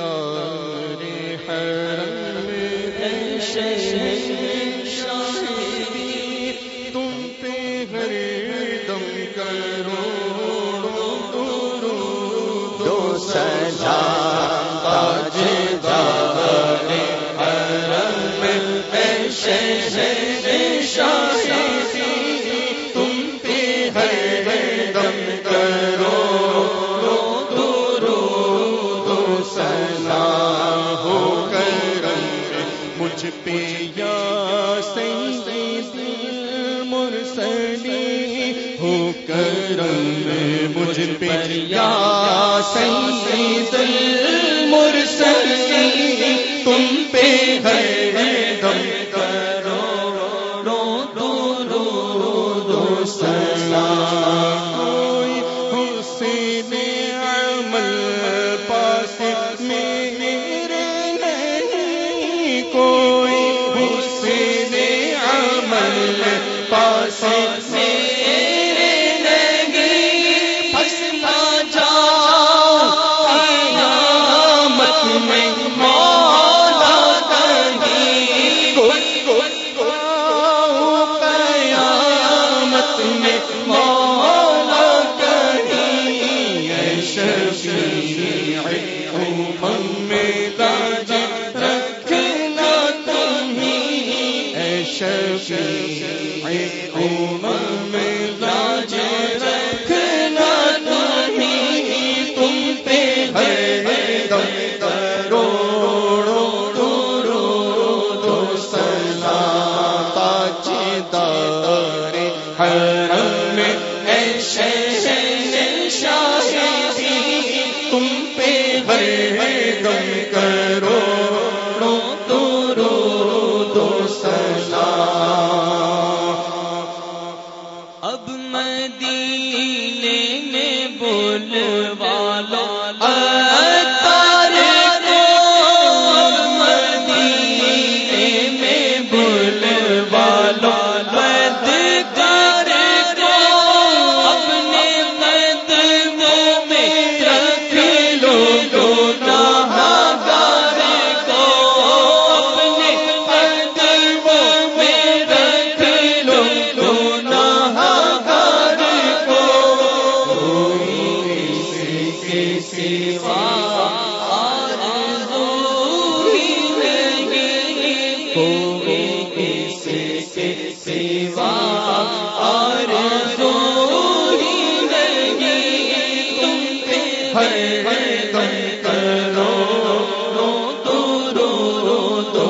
تاجدار حرم شاہی تم پہ ہر دم کرو دو سجا تاج دار حرم شاہی تم پہ ہر دم کرو مرسلی ہو کرم مجھ پہ یا سید مرسلی تم پہ ہر دم کرو، رو دو رو دو سنا کوئی حسین عمل پاس میرے نہیں، کوئی حسین عمل پاس میرے نہیں قیامت میں مولا کہیں کوئی قیامت میں مولا کہیں شفیع امم میں شفیع امم رکھنا تم پہ ہر دم کروڑو کروڑو دو سلا تاجدار حرم اے شہر شاہی تم پہ ہر دم کرو۔ کے سیوا آرزو تم پہ ہر کرو رو دو رو رو دو